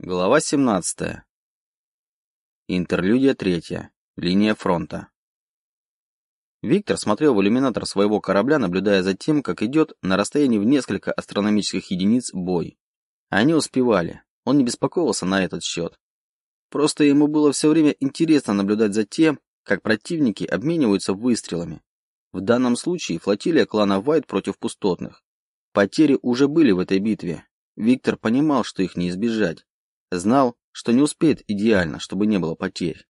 Глава 17. Интерлюдия третья. Линия фронта. Виктор смотрел в иллюминатор своего корабля, наблюдая за тем, как идет на расстоянии в несколько астрономических единиц бой. Они успевали. Он не беспокоился на этот счет. Просто ему было все время интересно наблюдать за тем, как противники обмениваются выстрелами. В данном случае флотилия клана Вайт против пустотных. Потери уже были в этой битве. Виктор понимал, что их не избежать. Знал, что не успеет идеально, чтобы не было потерь.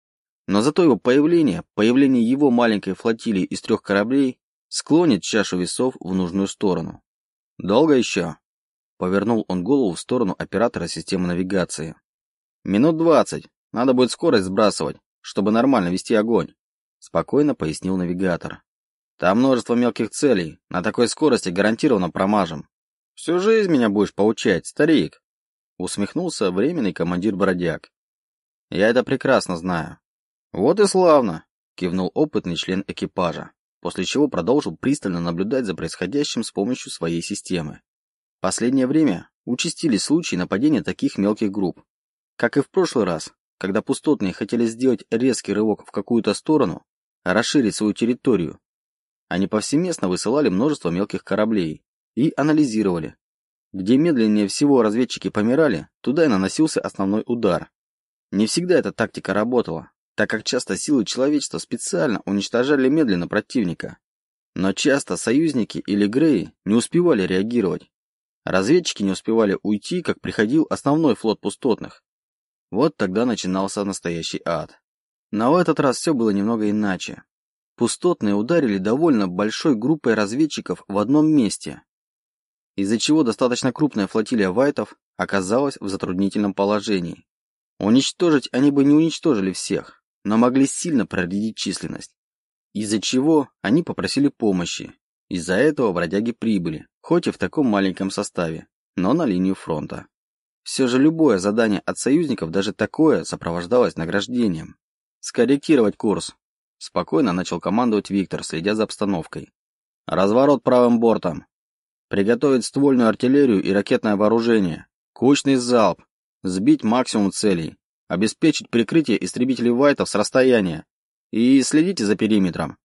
Но зато его появление, появление его маленькой флотилии из трех кораблей, склонит чашу весов в нужную сторону. «Долго еще?» Повернул он голову в сторону оператора системы навигации. «Минут двадцать. Надо будет скорость сбрасывать, чтобы нормально вести огонь», спокойно пояснил навигатор. «Там множество мелких целей. На такой скорости гарантированно промажем. Всю жизнь меня будешь поучать, старик», Усмехнулся временный командир бродяг. Я это прекрасно знаю. Вот и славно, кивнул опытный член экипажа, после чего продолжил пристально наблюдать за происходящим с помощью своей системы. Последнее время участились случаи нападения таких мелких групп. Как и в прошлый раз, когда пустотные хотели сделать резкий рывок в какую-то сторону, расширить свою территорию, они повсеместно высылали множество мелких кораблей и анализировали, где медленнее всего разведчики помирали, туда и наносился основной удар. Не всегда эта тактика работала, так как часто силы человечества специально уничтожали медленно противника. Но часто союзники или Греи не успевали реагировать. Разведчики не успевали уйти, как приходил основной флот пустотных. Вот тогда начинался настоящий ад. Но в этот раз все было немного иначе. Пустотные ударили довольно большой группой разведчиков в одном месте, из-за чего достаточно крупная флотилия вайтов оказалась в затруднительном положении. Уничтожить они бы не уничтожили всех, но могли сильно проредить численность. Из-за чего они попросили помощи. Из-за этого бродяги прибыли, хоть и в таком маленьком составе, но на линию фронта. Все же любое задание от союзников, даже такое, сопровождалось награждением. «Скорректировать курс», — спокойно начал командовать Виктор, следя за обстановкой. «Разворот правым бортом. Приготовить ствольную артиллерию и ракетное вооружение. Кучный залп. Сбить максимум целей. Обеспечить прикрытие истребителей Вайтов с расстояния. И следите за периметром.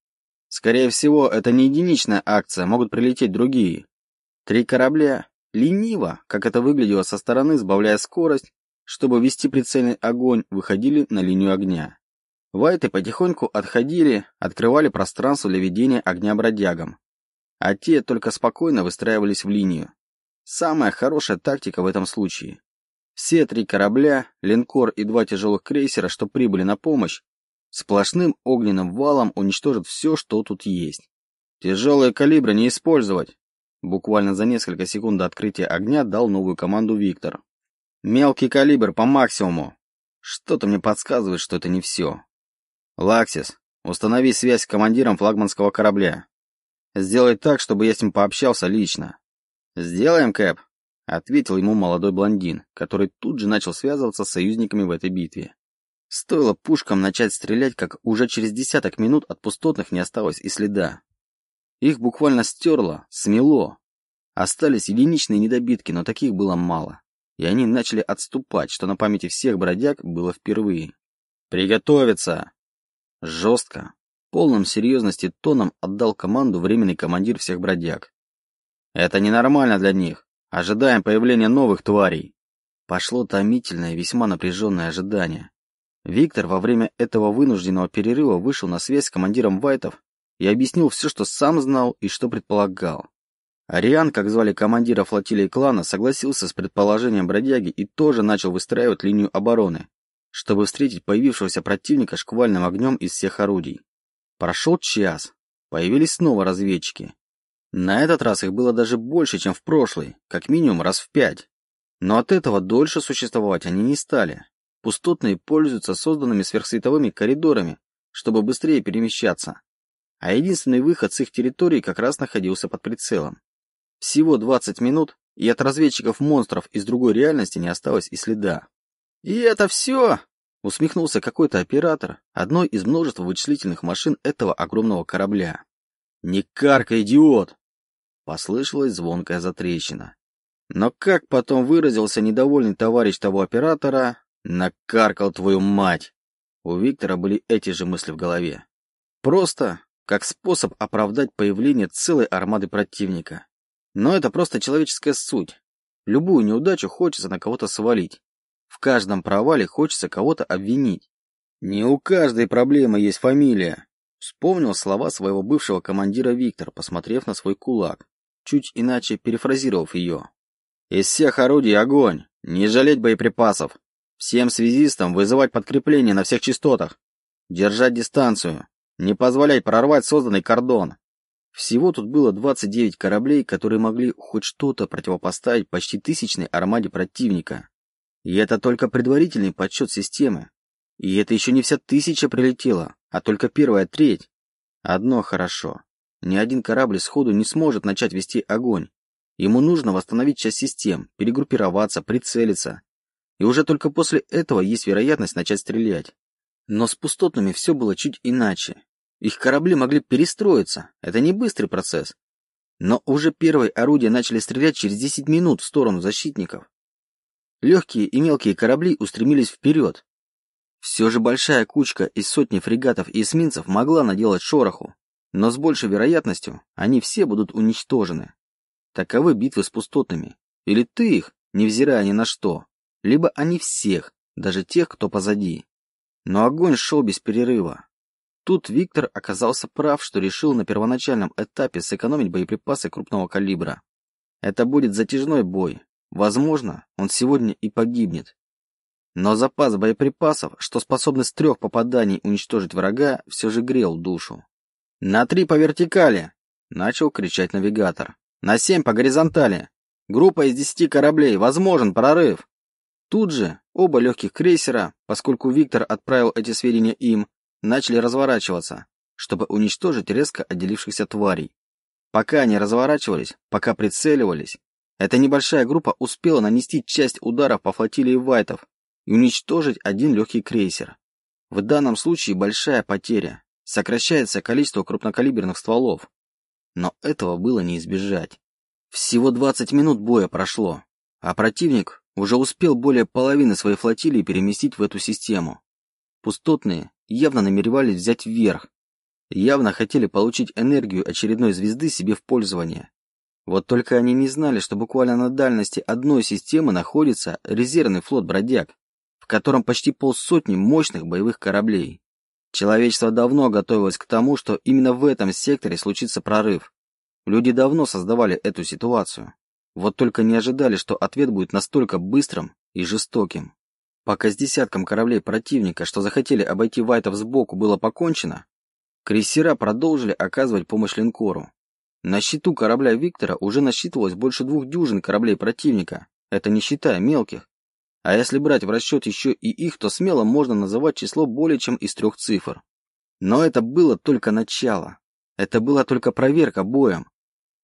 Скорее всего, это не единичная акция, могут прилететь другие. Три корабля лениво, как это выглядело со стороны, сбавляя скорость, чтобы вести прицельный огонь, выходили на линию огня. Вайты потихоньку отходили, открывали пространство для ведения огня бродягам а те только спокойно выстраивались в линию. Самая хорошая тактика в этом случае. Все три корабля, линкор и два тяжелых крейсера, что прибыли на помощь, сплошным огненным валом уничтожат все, что тут есть. Тяжелые калибры не использовать. Буквально за несколько секунд до открытия огня дал новую команду Виктор. Мелкий калибр по максимуму. Что-то мне подсказывает, что это не все. Лаксис, установи связь с командиром флагманского корабля. Сделай так, чтобы я с ним пообщался лично. Сделаем, Кэп, ответил ему молодой блондин, который тут же начал связываться с союзниками в этой битве. Стоило пушкам начать стрелять, как уже через десяток минут от пустотных не осталось и следа. Их буквально стерло, смело. Остались единичные недобитки, но таких было мало. И они начали отступать, что на памяти всех бродяг было впервые. «Приготовиться!» Жестко, полном серьезности тоном отдал команду временный командир всех бродяг. «Это ненормально для них. Ожидаем появления новых тварей». Пошло томительное, весьма напряженное ожидание. Виктор во время этого вынужденного перерыва вышел на связь с командиром Вайтов и объяснил все, что сам знал и что предполагал. Ариан, как звали командира флотилии клана, согласился с предположением бродяги и тоже начал выстраивать линию обороны, чтобы встретить появившегося противника шквальным огнем из всех орудий. Прошел час. Появились снова разведчики. На этот раз их было даже больше, чем в прошлый, как минимум раз в пять. Но от этого дольше существовать они не стали. Пустотные пользуются созданными сверхсветовыми коридорами, чтобы быстрее перемещаться. А единственный выход с их территории как раз находился под прицелом. Всего 20 минут, и от разведчиков монстров из другой реальности не осталось и следа. «И это все!» Усмехнулся какой-то оператор одной из множества вычислительных машин этого огромного корабля. «Не карка, идиот!» Послышалась звонкая затрещина. Но как потом выразился недовольный товарищ того оператора, накаркал твою мать. У Виктора были эти же мысли в голове. Просто как способ оправдать появление целой армады противника. Но это просто человеческая суть. Любую неудачу хочется на кого-то свалить. Каждом провале хочется кого-то обвинить. Не у каждой проблемы есть фамилия. Вспомнил слова своего бывшего командира Виктор, посмотрев на свой кулак, чуть иначе перефразировав ее. Из всех орудий огонь, не жалеть боеприпасов. Всем связистам вызывать подкрепление на всех частотах. Держать дистанцию, не позволять прорвать созданный кордон. Всего тут было 29 кораблей, которые могли хоть что-то противопоставить почти тысячной армаде противника. И это только предварительный подсчет системы. И это еще не вся тысяча прилетела, а только первая треть. Одно хорошо. Ни один корабль сходу не сможет начать вести огонь. Ему нужно восстановить часть систем, перегруппироваться, прицелиться. И уже только после этого есть вероятность начать стрелять. Но с пустотными все было чуть иначе. Их корабли могли перестроиться. Это не быстрый процесс. Но уже первые орудия начали стрелять через 10 минут в сторону защитников. Легкие и мелкие корабли устремились вперед. Все же большая кучка из сотни фрегатов и эсминцев могла наделать шороху, но с большей вероятностью они все будут уничтожены. Таковы битвы с пустотными. Или ты их, невзирая ни на что, либо они всех, даже тех, кто позади. Но огонь шел без перерыва. Тут Виктор оказался прав, что решил на первоначальном этапе сэкономить боеприпасы крупного калибра. Это будет затяжной бой. Возможно, он сегодня и погибнет. Но запас боеприпасов, что способны с трех попаданий уничтожить врага, все же грел душу. «На три по вертикали!» — начал кричать навигатор. «На семь по горизонтали! Группа из десяти кораблей! Возможен прорыв!» Тут же оба легких крейсера, поскольку Виктор отправил эти сведения им, начали разворачиваться, чтобы уничтожить резко отделившихся тварей. Пока они разворачивались, пока прицеливались, эта небольшая группа успела нанести часть ударов по флотилии вайтов и уничтожить один легкий крейсер. В данном случае большая потеря. Сокращается количество крупнокалиберных стволов. Но этого было не избежать. Всего 20 минут боя прошло, а противник уже успел более половины своей флотилии переместить в эту систему. Пустотные явно намеревались взять вверх, явно хотели получить энергию очередной звезды себе в пользование. Вот только они не знали, что буквально на дальности одной системы находится резервный флот бродяг, в котором почти полсотни мощных боевых кораблей. Человечество давно готовилось к тому, что именно в этом секторе случится прорыв. Люди давно создавали эту ситуацию. Вот только не ожидали, что ответ будет настолько быстрым и жестоким. Пока с десятком кораблей противника, что захотели обойти Вайтов сбоку, было покончено, крейсера продолжили оказывать помощь линкору. На счету корабля Виктора уже насчитывалось больше двух дюжин кораблей противника, это не считая мелких. А если брать в расчет еще и их, то смело можно называть число более чем из трех цифр. Но это было только начало. Это была только проверка боем.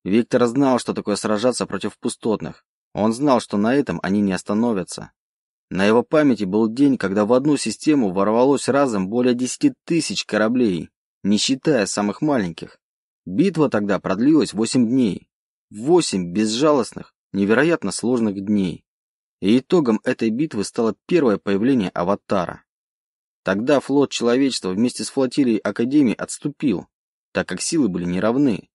Виктор знал, что такое сражаться против пустотных. Он знал, что на этом они не остановятся. На его памяти был день, когда в одну систему ворвалось разом более десяти тысяч кораблей, не считая самых маленьких. Битва тогда продлилась восемь дней. Восемь безжалостных, невероятно сложных дней. И итогом этой битвы стало первое появление Аватара. Тогда флот человечества вместе с флотилией Академии отступил, так как силы были неравны.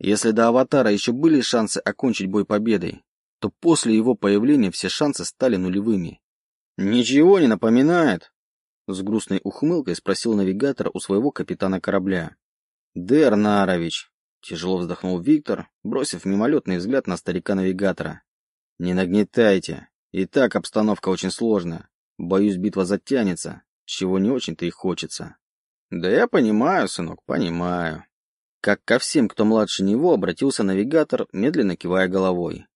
Если до Аватара еще были шансы окончить бой победой, то после его появления все шансы стали нулевыми. «Ничего не напоминает?» С грустной ухмылкой спросил навигатор у своего капитана корабля. «Дэр Нарович», — тяжело вздохнул Виктор, бросив мимолетный взгляд на старика-навигатора. «Не нагнетайте. И так обстановка очень сложная. Боюсь, битва затянется, чего не очень-то и хочется». «Да я понимаю, сынок, понимаю». Как ко всем, кто младше него, обратился навигатор, медленно кивая головой.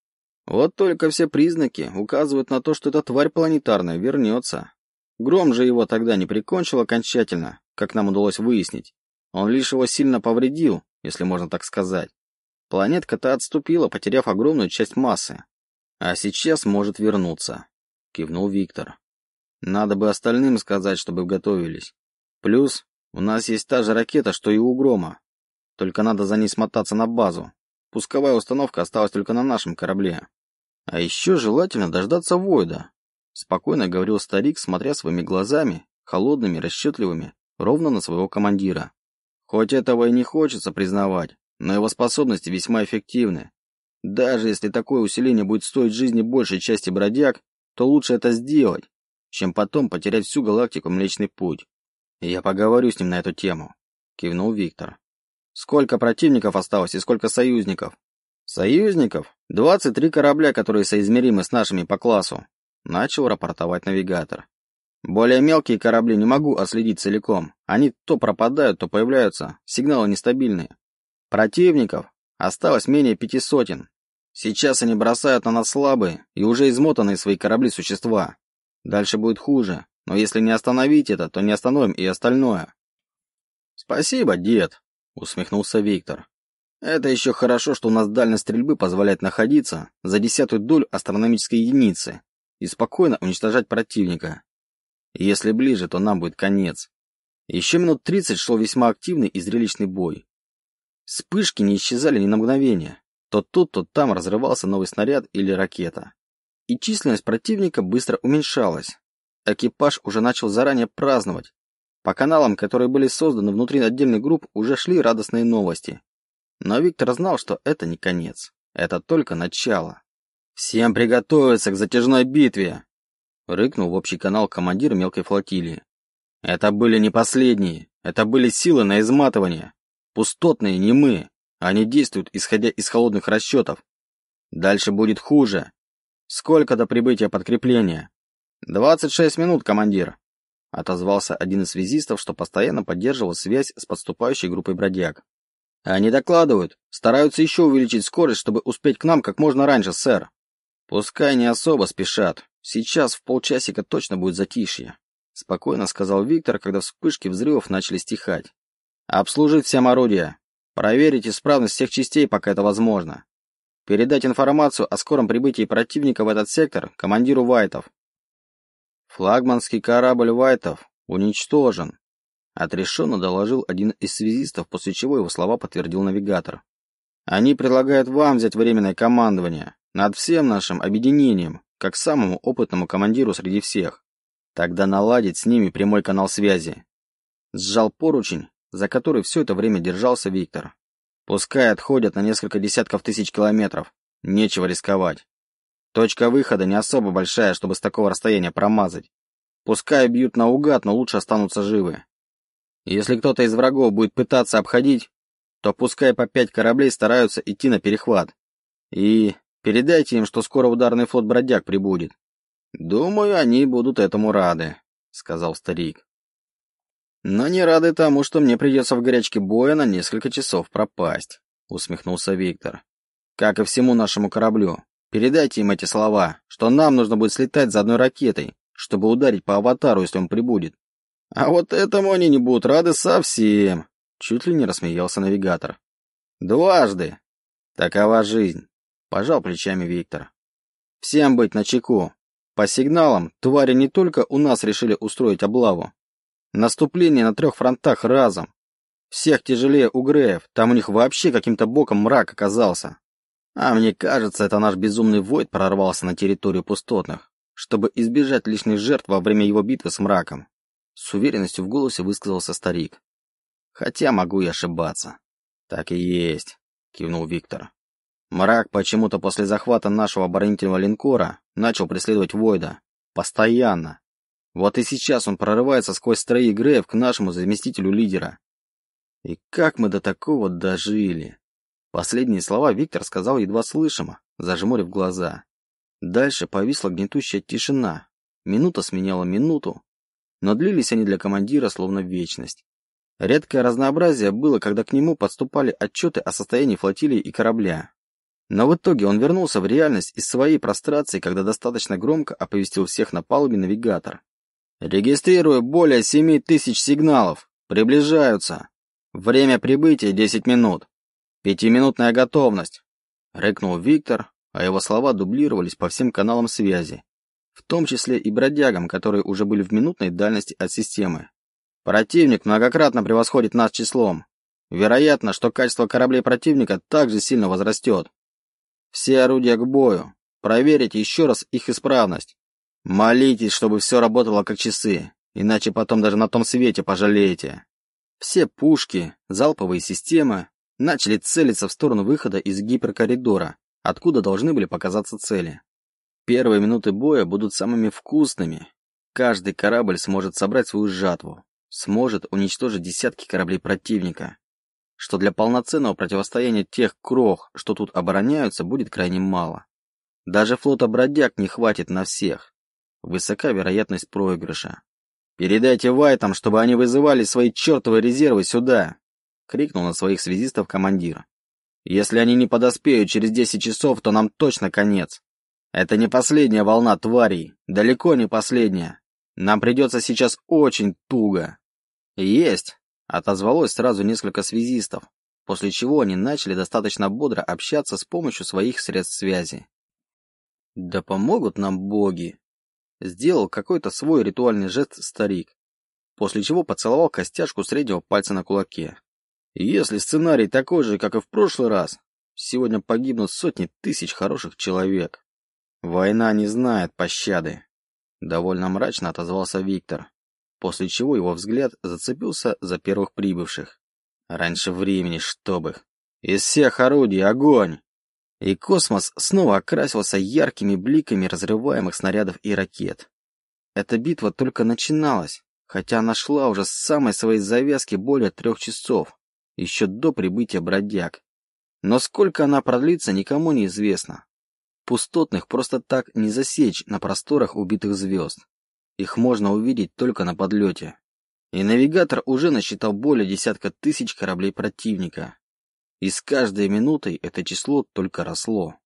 Вот только все признаки указывают на то, что эта тварь планетарная вернется. Гром же его тогда не прикончил окончательно, как нам удалось выяснить. Он лишь его сильно повредил, если можно так сказать. Планетка-то отступила, потеряв огромную часть массы. А сейчас может вернуться, кивнул Виктор. Надо бы остальным сказать, чтобы готовились. Плюс, у нас есть та же ракета, что и у Грома. Только надо за ней смотаться на базу. Пусковая установка осталась только на нашем корабле. А еще желательно дождаться Войда, спокойно говорил старик, смотря своими глазами, холодными, расчетливыми, ровно на своего командира. Хоть этого и не хочется признавать, но его способности весьма эффективны. Даже если такое усиление будет стоить жизни большей части бродяг, то лучше это сделать, чем потом потерять всю галактику Млечный Путь. Я поговорю с ним на эту тему, кивнул Виктор. Сколько противников осталось и сколько союзников? Союзников? 23 корабля, которые соизмеримы с нашими по классу, начал рапортовать навигатор. Более мелкие корабли не могу отследить целиком. Они то пропадают, то появляются. Сигналы нестабильные. Противников осталось менее пяти сотен. Сейчас они бросают на нас слабые и уже измотанные свои корабли существа. Дальше будет хуже. Но если не остановить это, то не остановим и остальное. Спасибо, дед, усмехнулся Виктор. Это еще хорошо, что у нас дальность стрельбы позволяет находиться за десятую долю астрономической единицы и спокойно уничтожать противника. Если ближе, то нам будет конец. Еще минут тридцать шел весьма активный и зрелищный бой. Вспышки не исчезали ни на мгновение. То тут, то там разрывался новый снаряд или ракета. И численность противника быстро уменьшалась. Экипаж уже начал заранее праздновать. По каналам, которые были созданы внутри отдельных групп, уже шли радостные новости. Но Виктор знал, что это не конец. Это только начало. «Всем приготовиться к затяжной битве!» Рыкнул в общий канал командир мелкой флотилии. Это были не последние. Это были силы на изматывание. Пустотные не мы. Они действуют, исходя из холодных расчетов. Дальше будет хуже. Сколько до прибытия подкрепления? Двадцать шесть минут, командир. Отозвался один из связистов, что постоянно поддерживал связь с подступающей группой бродяг. Они докладывают, стараются еще увеличить скорость, чтобы успеть к нам как можно раньше, сэр. Пускай не особо спешат. Сейчас в полчасика точно будет затишье. Спокойно сказал Виктор, когда вспышки взрывов начали стихать. Обслужить всем орудия. Проверить исправность всех частей, пока это возможно. Передать информацию о скором прибытии противника в этот сектор командиру Вайтов. Флагманский корабль Вайтов уничтожен. Отрешенно доложил один из связистов, после чего его слова подтвердил навигатор. Они предлагают вам взять временное командование над всем нашим объединением как самому опытному командиру среди всех. Тогда наладить с ними прямой канал связи. Сжал поручень, за который все это время держался Виктор. Пускай отходят на несколько десятков тысяч километров. Нечего рисковать. Точка выхода не особо большая, чтобы с такого расстояния промазать. Пускай бьют наугад, но лучше останутся живы. Если кто-то из врагов будет пытаться обходить, то пускай по пять кораблей стараются идти на перехват. И Передайте им, что скоро ударный флот бродяг прибудет. Думаю, они будут этому рады, сказал старик. Но не рады тому, что мне придется в горячке боя на несколько часов пропасть, усмехнулся Виктор. Как и всему нашему кораблю. Передайте им эти слова, что нам нужно будет слетать за одной ракетой, чтобы ударить по аватару, если он прибудет. А вот этому они не будут рады совсем, чуть ли не рассмеялся навигатор. Дважды. Такова жизнь. Пожал плечами Виктор. Всем быть начеку. По сигналам, твари не только у нас решили устроить облаву. Наступление на трех фронтах разом. Всех тяжелее у Греев, там у них вообще каким-то боком мрак оказался. А мне кажется, это наш безумный Войд прорвался на территорию пустотных, чтобы избежать лишних жертв во время его битвы с мраком. С уверенностью в голосе высказался старик. Хотя могу и ошибаться. Так и есть, кивнул Виктор. Мрак почему-то после захвата нашего оборонительного линкора начал преследовать Войда. Постоянно. Вот и сейчас он прорывается сквозь строи Греев к нашему заместителю лидера. И как мы до такого дожили? Последние слова Виктор сказал едва слышимо, зажмурив глаза. Дальше повисла гнетущая тишина. Минута сменяла минуту, но длились они для командира словно вечность. Редкое разнообразие было, когда к нему подступали отчеты о состоянии флотилии и корабля, но в итоге он вернулся в реальность из своей прострации, когда достаточно громко оповестил всех на палубе навигатор. «Регистрирую более семи тысяч сигналов. Приближаются. Время прибытия десять минут. Пятиминутная готовность», — рыкнул Виктор, а его слова дублировались по всем каналам связи, в том числе и бродягам, которые уже были в минутной дальности от системы. «Противник многократно превосходит нас числом. Вероятно, что качество кораблей противника также сильно возрастет. Все орудия к бою. проверить еще раз их исправность. Молитесь, чтобы все работало как часы, иначе потом даже на том свете пожалеете. Все пушки, залповые системы начали целиться в сторону выхода из гиперкоридора, откуда должны были показаться цели. Первые минуты боя будут самыми вкусными. Каждый корабль сможет собрать свою жатву, сможет уничтожить десятки кораблей противника, что для полноценного противостояния тех крох, что тут обороняются, будет крайне мало. Даже флота бродяг не хватит на всех. Высока вероятность проигрыша. «Передайте Вайтам, чтобы они вызывали свои чертовы резервы сюда!» — крикнул на своих связистов командир. «Если они не подоспеют через десять часов, то нам точно конец. Это не последняя волна тварей, далеко не последняя. Нам придется сейчас очень туго». «Есть!» — отозвалось сразу несколько связистов, после чего они начали достаточно бодро общаться с помощью своих средств связи. «Да помогут нам боги!» Сделал какой-то свой ритуальный жест старик, после чего поцеловал костяшку среднего пальца на кулаке. Если сценарий такой же, как и в прошлый раз, сегодня погибнут сотни тысяч хороших человек. Война не знает пощады. Довольно мрачно отозвался Виктор, после чего его взгляд зацепился за первых прибывших. Раньше времени, чтоб их. Из всех орудий огонь! И космос снова окрасился яркими бликами разрываемых снарядов и ракет. Эта битва только начиналась, хотя она шла уже с самой своей завязки более трех часов, еще до прибытия бродяг. Но сколько она продлится, никому не известно. Пустотных просто так не засечь на просторах убитых звезд. Их можно увидеть только на подлете. И навигатор уже насчитал более десятка тысяч кораблей противника, и с каждой минутой это число только росло.